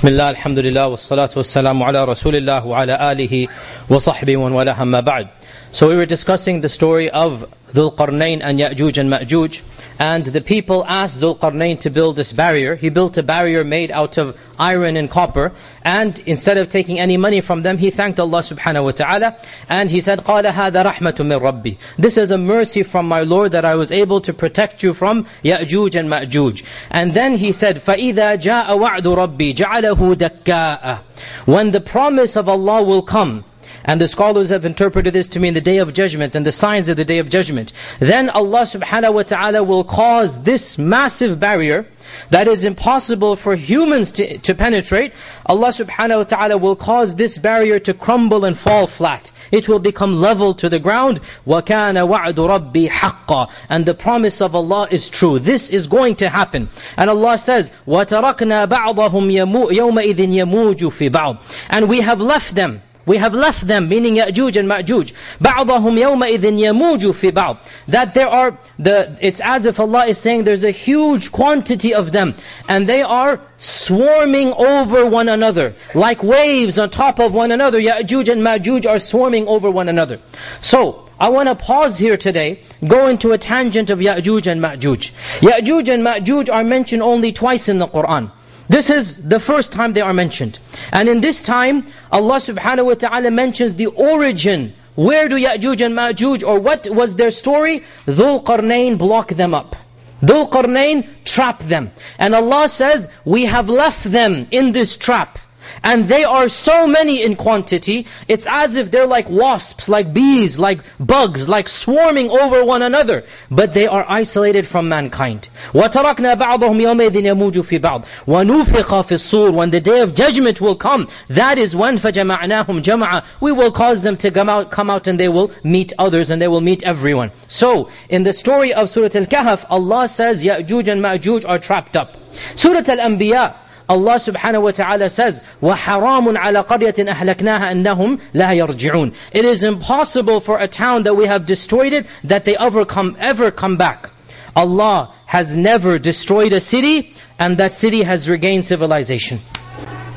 بسم الله الحمد لله والصلاة والسلام على رسول الله وعلى آله وصحبه ومن والاه أما بعد So we were discussing the story of Dhul Qarnayn and Ya'juj and Ma'juj. And the people asked Dhul Qarnayn to build this barrier. He built a barrier made out of iron and copper. And instead of taking any money from them, he thanked Allah subhanahu wa ta'ala. And he said, قَالَ هَذَا رَحْمَةٌ مِّن رَبِّي This is a mercy from my Lord that I was able to protect you from Ya'juj and Ma'juj. And then he said, فَإِذَا جَاءَ وَعْدُ رَبِّي جَعَلَهُ دَكَّاءَ When the promise of Allah will come, and the scholars have interpreted this to mean the day of judgment and the signs of the day of judgment. Then Allah subhanahu wa ta'ala will cause this massive barrier that is impossible for humans to, to penetrate. Allah subhanahu wa ta'ala will cause this barrier to crumble and fall flat. It will become level to the ground. وَكَانَ وَعْدُ رَبِّي حَقًّا And the promise of Allah is true. This is going to happen. And Allah says, وَتَرَكْنَا بَعْضَهُمْ يَوْمَئِذٍ يَمُوجُ فِي بَعْضٍ And we have left them we have left them, meaning Ya'juj and Ma'juj. بَعْضَهُمْ يَوْمَئِذٍ يَمُوجُ فِي بَعْضٍ That there are, the, it's as if Allah is saying there's a huge quantity of them. And they are swarming over one another. Like waves on top of one another. Ya'juj and Ma'juj are swarming over one another. So, I want to pause here today, go into a tangent of Ya'juj and Ma'juj. Ya'juj and Ma'juj are mentioned only twice in the Qur'an. This is the first time they are mentioned. And in this time, Allah subhanahu wa ta'ala mentions the origin. Where do Ya'juj and Ma'juj, or what was their story? Dhul Qarnayn block them up. Dhul Qarnayn trap them. And Allah says, we have left them in this trap. And they are so many in quantity, it's as if they're like wasps, like bees, like bugs, like swarming over one another. But they are isolated from mankind. وَتَرَكْنَا بَعْضَهُمْ يَوْمَئِذٍ يَمُوجُ فِي بَعْضٍ وَنُوفِقَ فِي الصُّورِ When the day of judgment will come, that is when فَجَمَعْنَاهُمْ جَمْعًا We will cause them to come out, come out and they will meet others and they will meet everyone. So, in the story of Surah Al-Kahf, Allah says Ya'juj and Ma'juj are trapped up. Surah Al-Anbiya, Allah subhanahu wa ta'ala says, وَحَرَامٌ عَلَى قَرْيَةٍ أَهْلَكْنَاهَا أَنَّهُمْ لَا يَرْجِعُونَ It is impossible for a town that we have destroyed it, that they ever come, ever come back. Allah has never destroyed a city, and that city has regained civilization.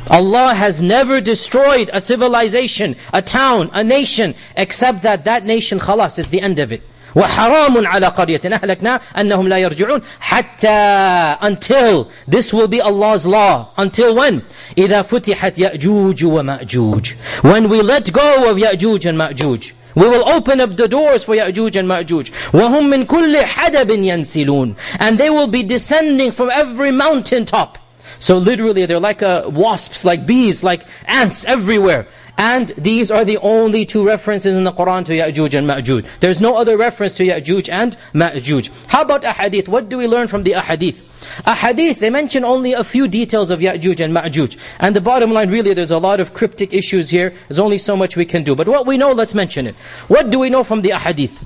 Allah has never destroyed a civilization, a town, a nation, except that that nation, khalas, is the end of it. وحرام على قرية أهلكنا أنهم لا يرجعون حتى until this will be Allah's law until when إذا فتحت يأجوج ومأجوج when we let go of يأجوج and مأجوج We will open up the doors for Ya'juj and Ma'juj. وَهُمْ مِنْ كُلِّ حَدَبٍ يَنْسِلُونَ And they will be descending from every mountain top. So literally they're like a wasps, like bees, like ants everywhere. And these are the only two references in the Qur'an to Ya'juj and Ma'juj. There's no other reference to Ya'juj and Ma'juj. How about ahadith? What do we learn from the ahadith? Ahadith, they mention only a few details of Ya'juj and Ma'juj. And the bottom line, really, there's a lot of cryptic issues here. There's only so much we can do. But what we know, let's mention it. What do we know from the ahadith?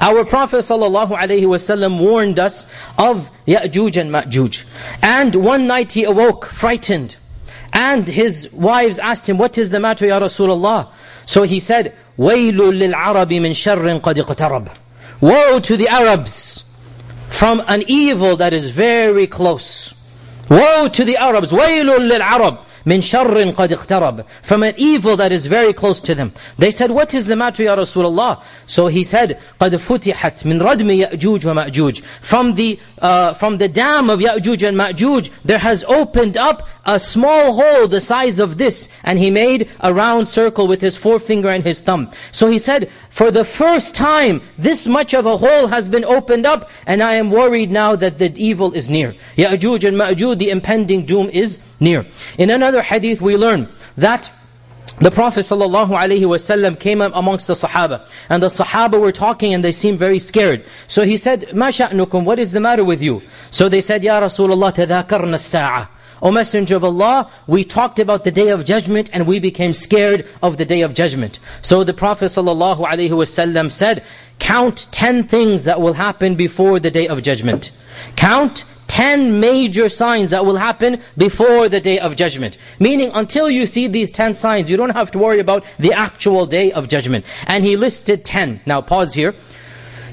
Our Prophet ﷺ warned us of Ya'juj and Ma'juj. And one night he awoke, frightened. And his wives asked him, what is the matter, Ya Rasulullah? So he said, وَيْلٌ لِلْعَرَبِ مِنْ شَرٍ قَدْ اقْتَرَبَ Woe to the Arabs from an evil that is very close. Woe to the Arabs, وَيْلٌ لِلْعَرَبِ min sharrin qad iqtarab. From an evil that is very close to them. They said, what is the matter, Ya Rasulullah? So he said, قَدْ فُتِحَتْ مِنْ رَدْمِ يَأْجُوجْ وَمَأْجُوجْ From the, uh, from the dam of Ya'juj and Ma'juj, there has opened up a small hole the size of this. And he made a round circle with his forefinger and his thumb. So he said, for the first time, this much of a hole has been opened up, and I am worried now that the evil is near. Ya'juj and Ma'juj, the impending doom is near. In another hadith we learn that the Prophet ﷺ came up amongst the Sahaba. And the Sahaba were talking and they seemed very scared. So he said, مَا شَأْنُكُمْ What is the matter with you? So they said, يَا رَسُولَ اللَّهِ تَذَاكَرْنَا السَّاعَةِ O Messenger of Allah, we talked about the Day of Judgment and we became scared of the Day of Judgment. So the Prophet ﷺ said, Count ten things that will happen before the Day of Judgment. Count ten major signs that will happen before the day of judgment. Meaning, until you see these ten signs, you don't have to worry about the actual day of judgment. And he listed ten. Now pause here.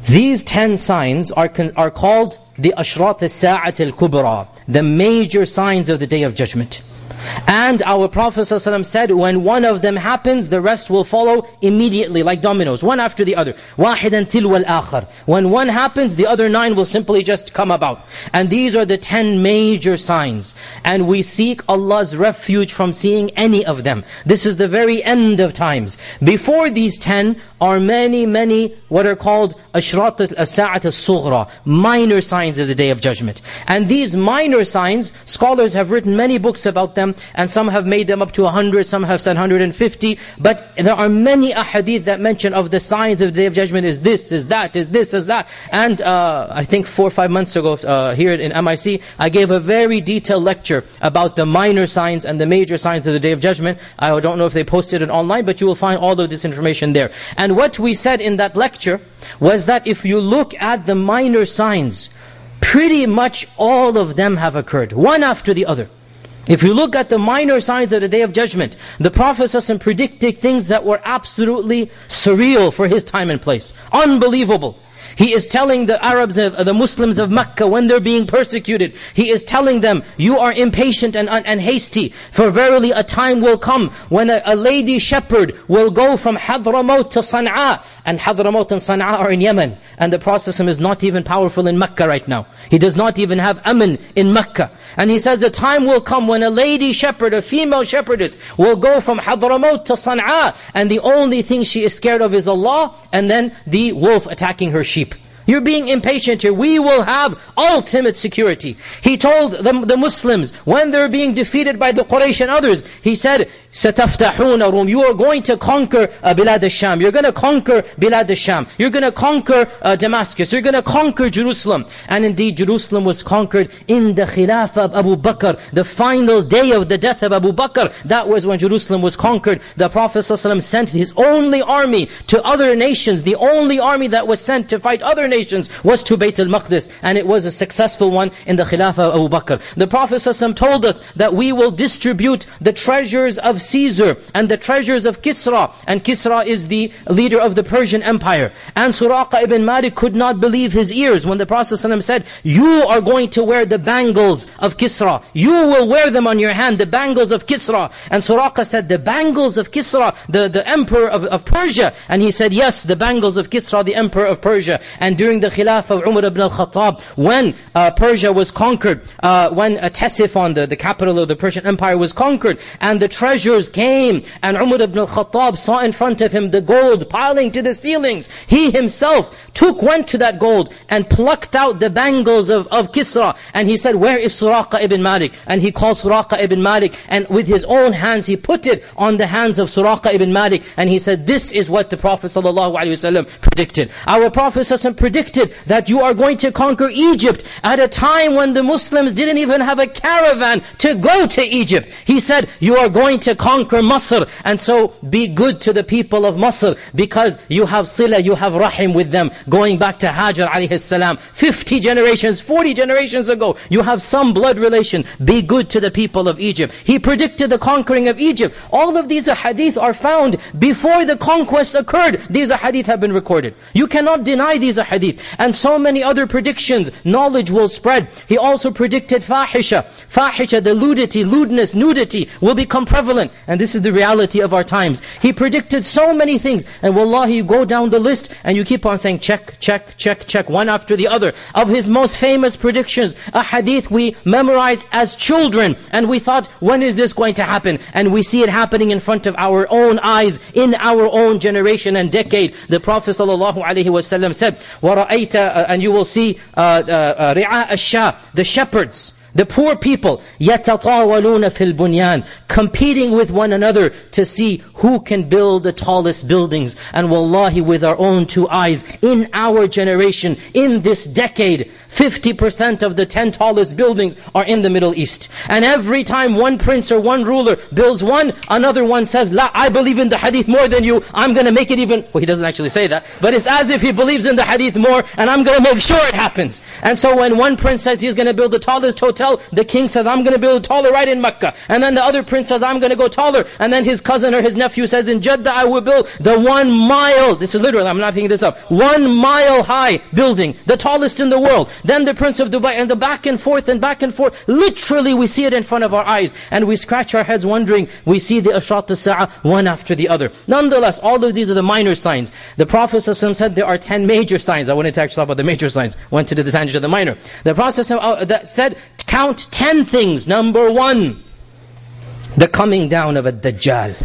These ten signs are, are called the Ashrat al-Sa'at al-Kubra, the major signs of the day of judgment. And our Prophet ﷺ said, when one of them happens, the rest will follow immediately, like dominoes, one after the other. وَاحِدًا تِلْوَ الْآخَرِ When one happens, the other nine will simply just come about. And these are the ten major signs. And we seek Allah's refuge from seeing any of them. This is the very end of times. Before these ten are many, many what are called ashrat al-sa'at al-sughra, minor signs of the Day of Judgment. And these minor signs, scholars have written many books about them, and some have made them up to 100, some have said 150, but there are many ahadith that mention of the signs of the Day of Judgment is this, is that, is this, is that. And uh, I think four or five months ago uh, here in MIC, I gave a very detailed lecture about the minor signs and the major signs of the Day of Judgment. I don't know if they posted it online, but you will find all of this information there. And what we said in that lecture was that if you look at the minor signs, pretty much all of them have occurred, one after the other. If you look at the minor signs of the Day of Judgment, the Prophet ﷺ predicted things that were absolutely surreal for his time and place. Unbelievable. He is telling the Arabs, the Muslims of Mecca, when they're being persecuted, He is telling them, you are impatient and, and hasty, for verily a time will come when a, a lady shepherd will go from Hadramaut to Sana'a, and Hadramaut and Sana'a are in Yemen, and the Prophet is not even powerful in Mecca right now. He does not even have aman in Mecca. And he says, a time will come when a lady shepherd, a female shepherdess, will go from Hadramaut to Sana'a, and the only thing she is scared of is Allah, and then the wolf attacking her sheep. You're being impatient here. We will have ultimate security. He told the, the Muslims, when they're being defeated by the Quraysh and others, he said, Sataftahoon Rome. You are going to conquer uh, Bilad al-Sham. You're going to conquer Bilad al-Sham. You're going to conquer uh, Damascus. You're going to conquer Jerusalem. And indeed, Jerusalem was conquered in the Khilafah of Abu Bakr. The final day of the death of Abu Bakr. That was when Jerusalem was conquered. The Prophet ﷺ sent his only army to other nations. The only army that was sent to fight other nations was to Bayt al-Maqdis. And it was a successful one in the Khilafah of Abu Bakr. The Prophet ﷺ told us that we will distribute the treasures of Caesar and the treasures of Kisra. And Kisra is the leader of the Persian Empire. And Suraqa ibn Malik could not believe his ears when the Prophet ﷺ said, You are going to wear the bangles of Kisra. You will wear them on your hand, the bangles of Kisra. And Suraqa said, the bangles of Kisra, the, the emperor of, of Persia. And he said, yes, the bangles of Kisra, the emperor of Persia. And during the Khilafah of Umar ibn al-Khattab, when uh, Persia was conquered, uh, when uh, the, the capital of the Persian Empire was conquered, and the treasures came, and Umar ibn al-Khattab saw in front of him the gold piling to the ceilings. He himself took, went to that gold, and plucked out the bangles of, of Kisra, and he said, where is Suraqa ibn Malik? And he called Suraqa ibn Malik, and with his own hands, he put it on the hands of Suraqa ibn Malik, and he said, this is what the Prophet ﷺ predicted. Our Prophet ﷺ predicted that you are going to conquer Egypt at a time when the Muslims didn't even have a caravan to go to Egypt. He said, you are going to conquer Masr. And so be good to the people of Masr because you have sila, you have rahim with them. Going back to Hajar alayhi salam, 50 generations, 40 generations ago, you have some blood relation. Be good to the people of Egypt. He predicted the conquering of Egypt. All of these hadith are found before the conquest occurred. These hadith have been recorded. You cannot deny these hadith. And so many other predictions, knowledge will spread. He also predicted fahisha. Fahisha, the ludity, lewdness, nudity will become prevalent. And this is the reality of our times. He predicted so many things. And wallahi, you go down the list and you keep on saying check, check, check, check, one after the other. Of his most famous predictions, a hadith we memorized as children. And we thought, when is this going to happen? And we see it happening in front of our own eyes, in our own generation and decade. The Prophet ﷺ said, وَرَأَيْتَ uh, And you will see uh, uh, رِعَاءَ الشَّاء The shepherds the poor people, يَتَطَاوَلُونَ فِي الْبُنْيَانِ Competing with one another to see who can build the tallest buildings. And wallahi, with our own two eyes, in our generation, in this decade, 50% of the 10 tallest buildings are in the Middle East. And every time one prince or one ruler builds one, another one says, La, I believe in the hadith more than you, I'm going to make it even... Well, he doesn't actually say that, but it's as if he believes in the hadith more, and I'm going to make sure it happens. And so when one prince says he's going to build the tallest hotel, the king says, I'm going to build taller right in Mecca. And then the other prince says, I'm going to go taller. And then his cousin or his nephew says, in Jeddah I will build the one mile, this is literal, I'm not picking this up, one mile high building, the tallest in the world. Then the Prince of Dubai, and the back and forth and back and forth. Literally, we see it in front of our eyes. And we scratch our heads wondering, we see the Ashat al-Sa'ah one after the other. Nonetheless, all of these are the minor signs. The Prophet ﷺ said there are ten major signs. I wanted to actually talk about the major signs. Went to the tangent of the minor. The Prophet ﷺ uh, said, count ten things. Number one, the coming down of a Dajjal.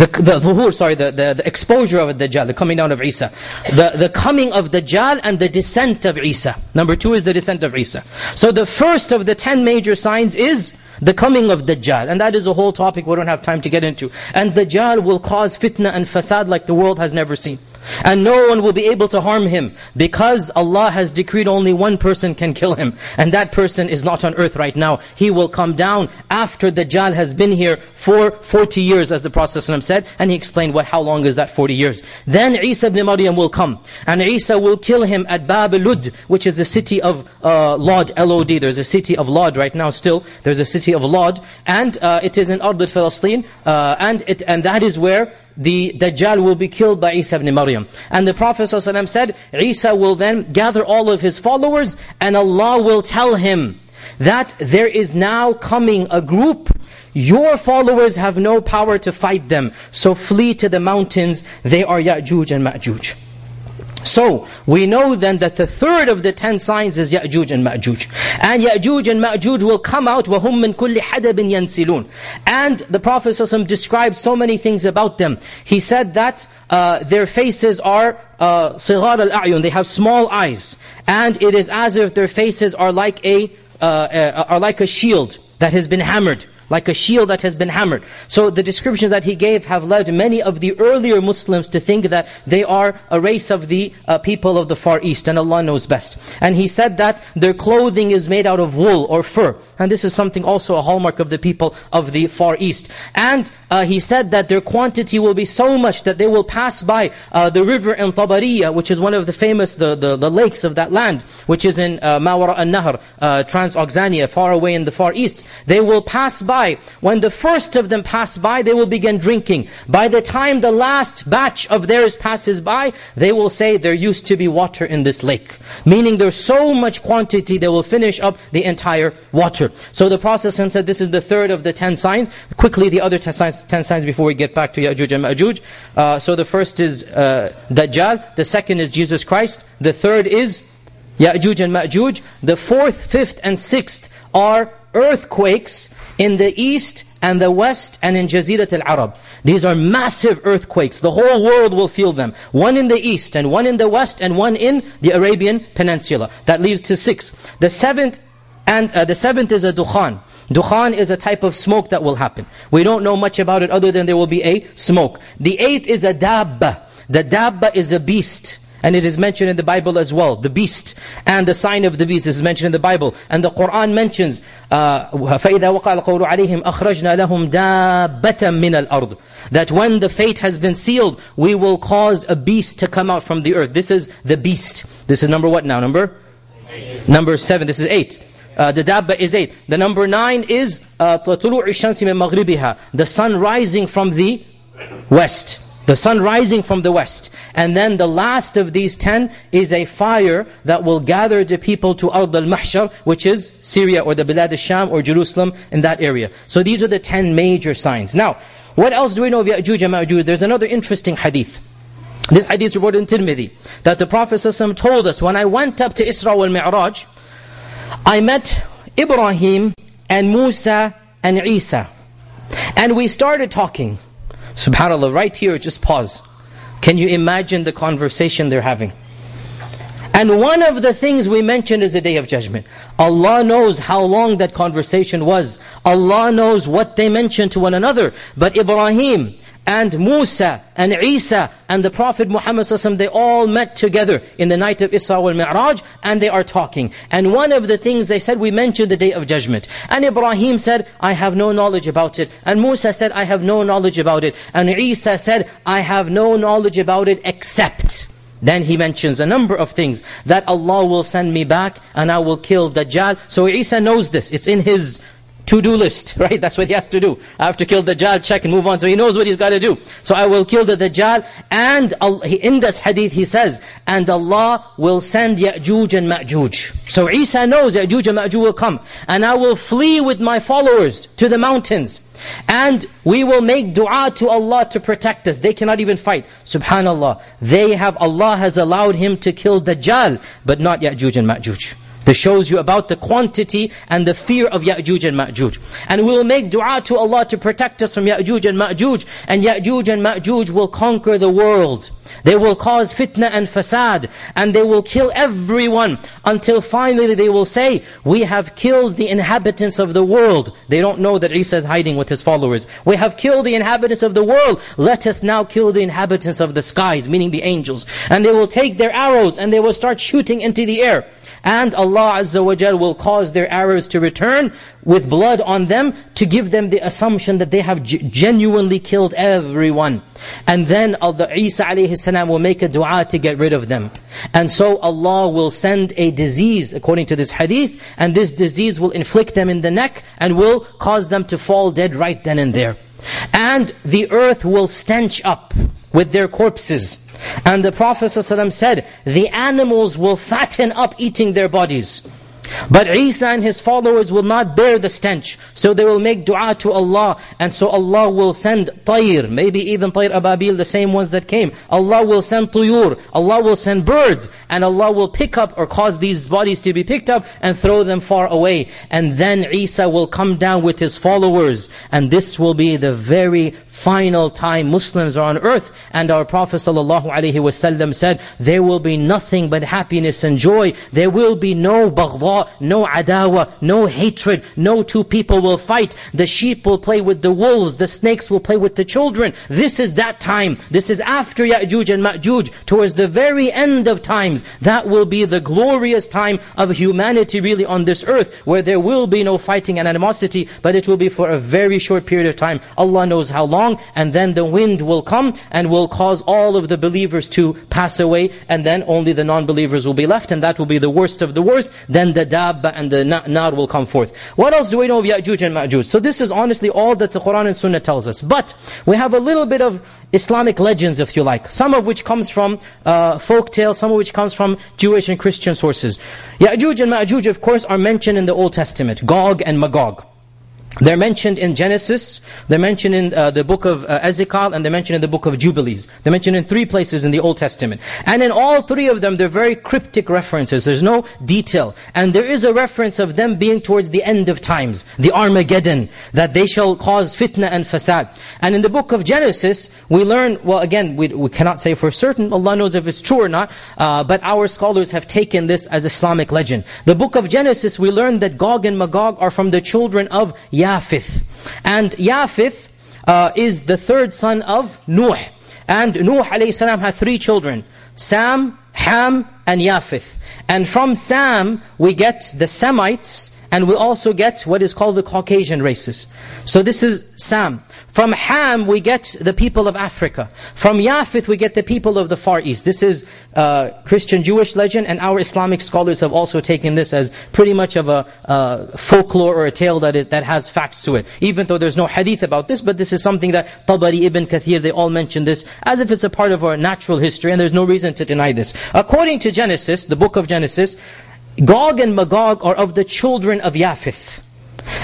The, the zuhur, sorry, the, the, the, exposure of the Dajjal, the coming down of Isa. The, the coming of Dajjal and the descent of Isa. Number two is the descent of Isa. So the first of the ten major signs is the coming of Dajjal. And that is a whole topic we don't have time to get into. And Dajjal will cause fitna and fasad like the world has never seen. And no one will be able to harm him because Allah has decreed only one person can kill him. And that person is not on earth right now. He will come down after Dajjal has been here for 40 years as the Prophet ﷺ said. And he explained what, how long is that 40 years. Then Isa ibn Maryam will come. And Isa will kill him at Bab Lud, which is the city of uh, Lod, L-O-D. There's a city of Lod right now still. There's a city of Lod. And uh, it is in Ard al-Falastin. Uh, and, it, and that is where the Dajjal will be killed by Isa ibn Maryam. And the Prophet ﷺ said, Isa will then gather all of his followers and Allah will tell him that there is now coming a group your followers have no power to fight them. So flee to the mountains. They are Ya'juj and Ma'juj. So, we know then that the third of the ten signs is Ya'juj and Ma'juj. And Ya'juj and Ma'juj will come out, وَهُمْ مِنْ كُلِّ حَدَبٍ يَنْسِلُونَ And the Prophet ﷺ described so many things about them. He said that uh, their faces are صِغَارَ uh, الْأَعْيُنِ They have small eyes. And it is as if their faces are like a, uh, uh, are like a shield that has been hammered like a shield that has been hammered. So the descriptions that he gave have led many of the earlier Muslims to think that they are a race of the uh, people of the Far East, and Allah knows best. And he said that their clothing is made out of wool or fur. And this is something also a hallmark of the people of the Far East. And uh, he said that their quantity will be so much that they will pass by uh, the river in Tabariya, which is one of the famous, the, the, the lakes of that land, which is in uh, Mawara al-Nahr, uh, Transoxania, far away in the Far East. They will pass by by, when the first of them pass by, they will begin drinking. By the time the last batch of theirs passes by, they will say, there used to be water in this lake. Meaning there's so much quantity, they will finish up the entire water. So the Prophet said, this is the third of the ten signs. Quickly, the other ten signs, ten signs before we get back to Ya'juj and Ma'juj. Uh, so the first is uh, Dajjal. The second is Jesus Christ. The third is Ya'juj and Ma'juj. The fourth, fifth, and sixth are earthquakes in the east and the west and in Jazirat al-Arab. These are massive earthquakes. The whole world will feel them. One in the east and one in the west and one in the Arabian Peninsula. That leaves to six. The seventh and uh, the seventh is a dukhan. Dukhan is a type of smoke that will happen. We don't know much about it other than there will be a smoke. The eighth is a dabba. The dabba is a beast. And it is mentioned in the Bible as well, the beast. And the sign of the beast is mentioned in the Bible. And the Qur'an mentions, uh, فَإِذَا وَقَعَ الْقَوْلُ عَلَيْهِمْ أَخْرَجْنَا لَهُمْ دَابَّةً مِنَ الْأَرْضِ That when the fate has been sealed, we will cause a beast to come out from the earth. This is the beast. This is number what now? Number? Eight. Number seven. This is eight. Uh, the dabba is eight. The number nine is طُلُوعِ الشَّمْسِ مِنْ مَغْرِبِهَا The sun rising from the west. The sun rising from the west. And then the last of these ten is a fire that will gather the people to Ard al-Mahshar, which is Syria or the Bilad al-Sham or Jerusalem in that area. So these are the ten major signs. Now, what else do we know of Ya'juj and Ma'juj? There's another interesting hadith. This hadith is reported in Tirmidhi. That the Prophet ﷺ told us, when I went up to Isra wal Mi'raj, I met Ibrahim and Musa and Isa. And we started talking. SubhanAllah, right here, just pause. Can you imagine the conversation they're having? And one of the things we mentioned is the Day of Judgment. Allah knows how long that conversation was. Allah knows what they mentioned to one another. But Ibrahim and Musa and Isa and the Prophet Muhammad they all met together in the night of Isra wal Mi'raj and they are talking. And one of the things they said, we mentioned the Day of Judgment. And Ibrahim said, I have no knowledge about it. And Musa said, I have no knowledge about it. And Isa said, I have no knowledge about it except... Then he mentions a number of things. That Allah will send me back and I will kill Dajjal. So Isa knows this. It's in his to-do list, right? That's what he has to do. I have to kill the Dajjal, check and move on. So he knows what he's got to do. So I will kill the Dajjal. And in this hadith he says, and Allah will send Ya'juj and Ma'juj. So Isa knows Ya'juj and Ma'juj will come. And I will flee with my followers to the mountains. And we will make dua to Allah to protect us. They cannot even fight. Subhanallah. They have, Allah has allowed him to kill Dajjal, but not Ya'juj and Ma'juj. This shows you about the quantity and the fear of Ya'juj and Ma'juj. And we will make dua to Allah to protect us from Ya'juj and Ma'juj. And Ya'juj and Ma'juj will conquer the world. They will cause fitna and fasad. And they will kill everyone until finally they will say, we have killed the inhabitants of the world. They don't know that Isa is hiding with his followers. We have killed the inhabitants of the world. Let us now kill the inhabitants of the skies, meaning the angels. And they will take their arrows and they will start shooting into the air. And Allah Azza wa Jal will cause their arrows to return with blood on them to give them the assumption that they have genuinely killed everyone. And then Allah, Isa alayhi salam will make a dua to get rid of them. And so Allah will send a disease according to this hadith and this disease will inflict them in the neck and will cause them to fall dead right then and there. And the earth will stench up with their corpses. And the Prophet ﷺ said, the animals will fatten up eating their bodies. But Isa and his followers will not bear the stench. So they will make dua to Allah. And so Allah will send tayr, maybe even tayr ababil, the same ones that came. Allah will send tuyur, Allah will send birds. And Allah will pick up or cause these bodies to be picked up and throw them far away. And then Isa will come down with his followers. And this will be the very final time Muslims are on earth. And our Prophet ﷺ said, there will be nothing but happiness and joy. There will be no baghda, no adawa, no hatred, no two people will fight. The sheep will play with the wolves, the snakes will play with the children. This is that time. This is after Ya'juj and Ma'juj, towards the very end of times. That will be the glorious time of humanity really on this earth, where there will be no fighting and animosity, but it will be for a very short period of time. Allah knows how long, and then the wind will come and will cause all of the believers to pass away, and then only the non-believers will be left, and that will be the worst of the worst. Then the dabba and the nar will come forth. What else do we know of Ya'juj and Ma'juj? So this is honestly all that the Quran and Sunnah tells us. But we have a little bit of Islamic legends, if you like. Some of which comes from uh, folk tales, some of which comes from Jewish and Christian sources. Ya'juj and Ma'juj, of course, are mentioned in the Old Testament. Gog and Magog. They're mentioned in Genesis, they're mentioned in uh, the book of uh, Ezekiel, and they're mentioned in the book of Jubilees. They're mentioned in three places in the Old Testament. And in all three of them, they're very cryptic references. There's no detail. And there is a reference of them being towards the end of times, the Armageddon, that they shall cause fitna and fasad. And in the book of Genesis, we learn, well again, we, we cannot say for certain, Allah knows if it's true or not, uh, but our scholars have taken this as Islamic legend. The book of Genesis, we learn that Gog and Magog are from the children of Yafith. And Yafith uh, is the third son of Nuh. And Nuh a.s. had three children. Sam, Ham, and Yafith. And from Sam, we get the Semites, and we also get what is called the Caucasian races. So this is Sam. From Ham, we get the people of Africa. From Yafith, we get the people of the Far East. This is uh, Christian Jewish legend, and our Islamic scholars have also taken this as pretty much of a uh, folklore or a tale that is that has facts to it. Even though there's no hadith about this, but this is something that Tabari, Ibn Kathir, they all mention this as if it's a part of our natural history, and there's no reason to deny this. According to Genesis, the book of Genesis, Gog and Magog are of the children of Yafith.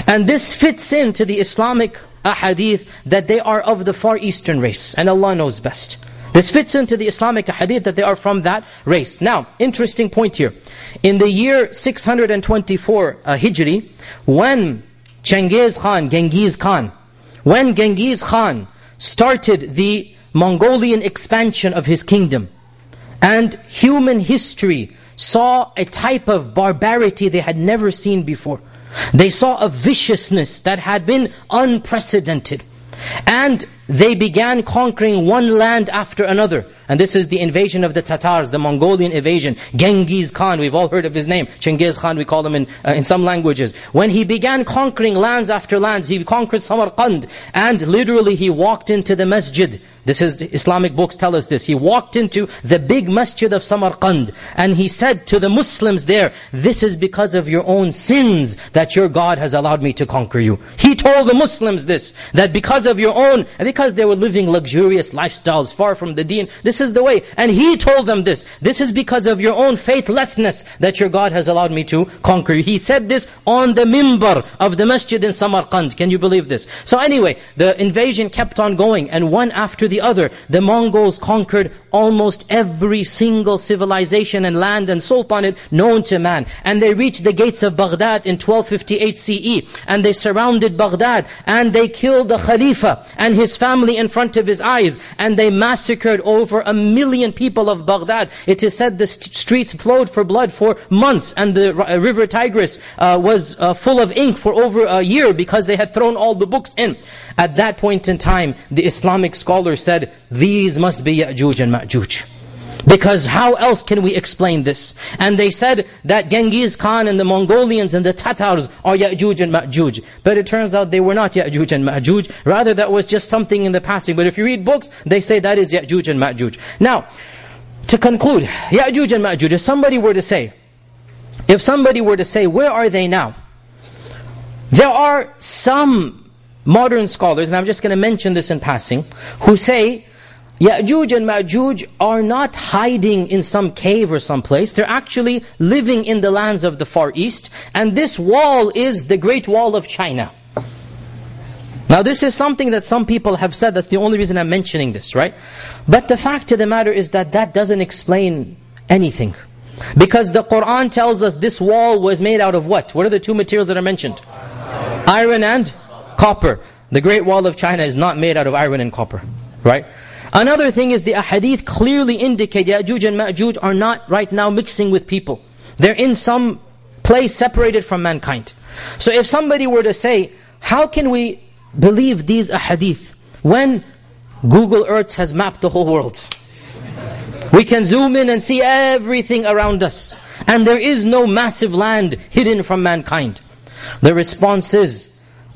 And this fits into the Islamic ahadith that they are of the Far Eastern race. And Allah knows best. This fits into the Islamic hadith that they are from that race. Now, interesting point here. In the year 624 uh, Hijri, when Genghis Khan, Genghis Khan, when Genghis Khan started the Mongolian expansion of his kingdom, and human history saw a type of barbarity they had never seen before. They saw a viciousness that had been unprecedented. And they began conquering one land after another. And this is the invasion of the Tatars, the Mongolian invasion. Genghis Khan, we've all heard of his name. Chengiz Khan, we call him in, uh, in some languages. When he began conquering lands after lands, he conquered Samarkand. And literally he walked into the masjid. This is, Islamic books tell us this. He walked into the big masjid of Samarkand. And he said to the Muslims there, this is because of your own sins that your God has allowed me to conquer you. He told the Muslims this, that because of your own, and because they were living luxurious lifestyles far from the deen, this is the way. And he told them this. This is because of your own faithlessness that your God has allowed me to conquer you. He said this on the mimbar of the masjid in Samarkand. Can you believe this? So anyway, the invasion kept on going. And one after the other, the Mongols conquered almost every single civilization and land and sultanate known to man. And they reached the gates of Baghdad in 1258 CE. And they surrounded Baghdad. And they killed the Khalifa and his family in front of his eyes. And they massacred over a million people of Baghdad. It is said the st streets flowed for blood for months. And the uh, river Tigris uh, was uh, full of ink for over a year because they had thrown all the books in. At that point in time, the Islamic scholars said, these must be Ya'juj and Ma'juj. Because how else can we explain this? And they said that Genghis Khan and the Mongolians and the Tatars are Ya'juj and Ma'juj. But it turns out they were not Ya'juj and Ma'juj. Rather that was just something in the passing. But if you read books, they say that is Ya'juj and Ma'juj. Now, to conclude, Ya'juj and Ma'juj, if somebody were to say, if somebody were to say, where are they now? There are some modern scholars, and I'm just going to mention this in passing, who say Ya'juj and Ma'juj are not hiding in some cave or some place. They're actually living in the lands of the Far East. And this wall is the Great Wall of China. Now this is something that some people have said, that's the only reason I'm mentioning this, right? But the fact of the matter is that that doesn't explain anything. Because the Qur'an tells us this wall was made out of what? What are the two materials that are mentioned? Iron and copper. The Great Wall of China is not made out of iron and copper, right? Another thing is the ahadith clearly indicate Ya'juj and Ma'juj are not right now mixing with people. They're in some place separated from mankind. So if somebody were to say, how can we believe these ahadith when Google Earth has mapped the whole world? We can zoom in and see everything around us. And there is no massive land hidden from mankind. The response is,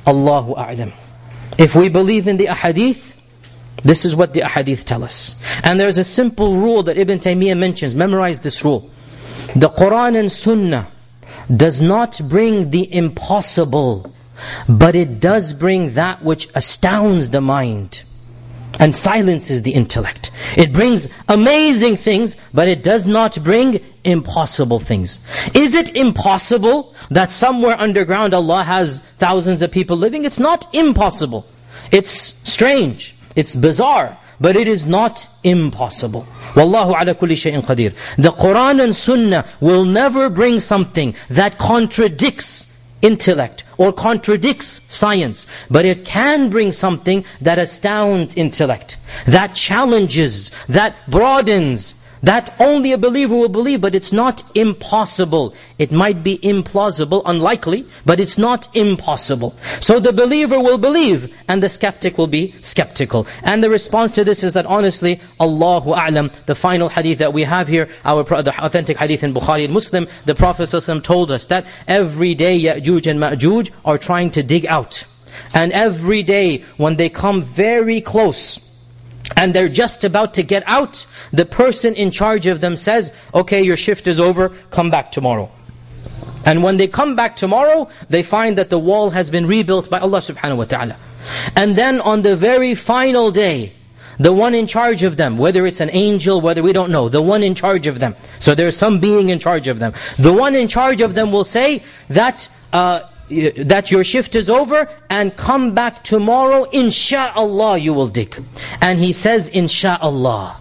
Allahu A'lam. If we believe in the ahadith, this is what the ahadith tell us. And there's a simple rule that Ibn Taymiyyah mentions. Memorize this rule. The Quran and Sunnah does not bring the impossible, but it does bring that which astounds the mind and silences the intellect. It brings amazing things, but it does not bring impossible things. Is it impossible that somewhere underground Allah has thousands of people living? It's not impossible. It's strange. It's bizarre, but it is not impossible. Wallahu ala kulli shay'in qadir. The Quran and Sunnah will never bring something that contradicts intellect or contradicts science. But it can bring something that astounds intellect, that challenges, that broadens, that only a believer will believe, but it's not impossible. It might be implausible, unlikely, but it's not impossible. So the believer will believe, and the skeptic will be skeptical. And the response to this is that honestly, Allahu A'lam, the final hadith that we have here, our the authentic hadith in Bukhari and Muslim, the Prophet told us that every day Ya'juj and Ma'juj are trying to dig out. And every day when they come very close, and they're just about to get out, the person in charge of them says, okay, your shift is over, come back tomorrow. And when they come back tomorrow, they find that the wall has been rebuilt by Allah subhanahu wa ta'ala. And then on the very final day, the one in charge of them, whether it's an angel, whether we don't know, the one in charge of them. So there's some being in charge of them. The one in charge of them will say that uh, that your shift is over and come back tomorrow, insha'Allah you will dig. And he says, insha'Allah.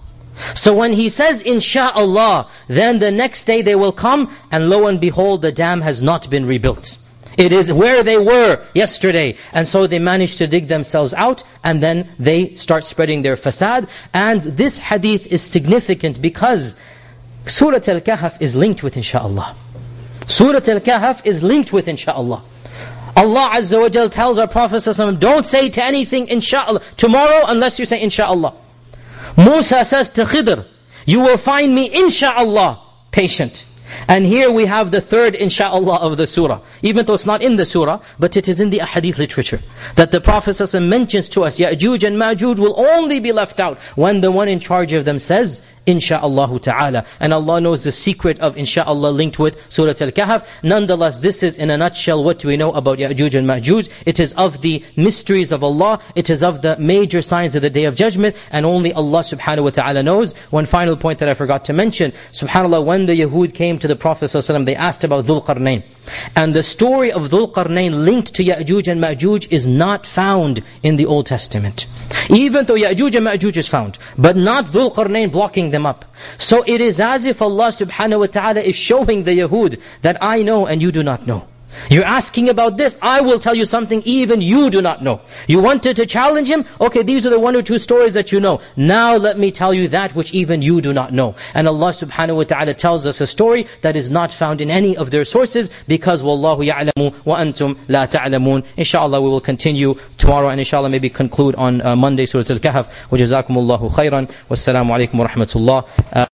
So when he says, insha'Allah, then the next day they will come and lo and behold the dam has not been rebuilt. It is where they were yesterday. And so they manage to dig themselves out and then they start spreading their fasad. And this hadith is significant because Surah Al-Kahf is linked with inshaAllah. Surah Al-Kahf is linked with inshaAllah. Allah Azza wa Jal tells our Prophet don't say to anything inshaAllah tomorrow unless you say inshaAllah. Musa says to Khidr, you will find me inshaAllah patient. And here we have the third insha'Allah of the surah. Even though it's not in the surah, but it is in the ahadith literature. That the Prophet ﷺ mentions to us, Ya'juj and Ma'juj will only be left out when the one in charge of them says, insha'Allah ta'ala. And Allah knows the secret of insha'Allah linked with Surah Al-Kahf. Nonetheless, this is in a nutshell what we know about Ya'juj and Ma'juj. It is of the mysteries of Allah. It is of the major signs of the Day of Judgment. And only Allah subhanahu wa ta'ala knows. One final point that I forgot to mention. SubhanAllah, when the Yahud came to the Prophet ﷺ, they asked about Dhul Qarnayn. And the story of Dhul Qarnayn linked to Ya'juj and Ma'juj is not found in the Old Testament. Even though Ya'juj and Ma'juj is found. But not Dhul Qarnayn blocking them up. So it is as if Allah subhanahu wa ta'ala is showing the Yahud that I know and you do not know. You're asking about this, I will tell you something even you do not know. You wanted to challenge him? Okay, these are the one or two stories that you know. Now let me tell you that which even you do not know. And Allah subhanahu wa ta'ala tells us a story that is not found in any of their sources because Wallahu ya'lamu wa antum la ta'lamun. Inshallah we will continue tomorrow and inshallah maybe conclude on uh, Monday Surah Al-Kahf. Jazakumullahu khairan. Wassalamu alaikum wa rahmatullah. Uh,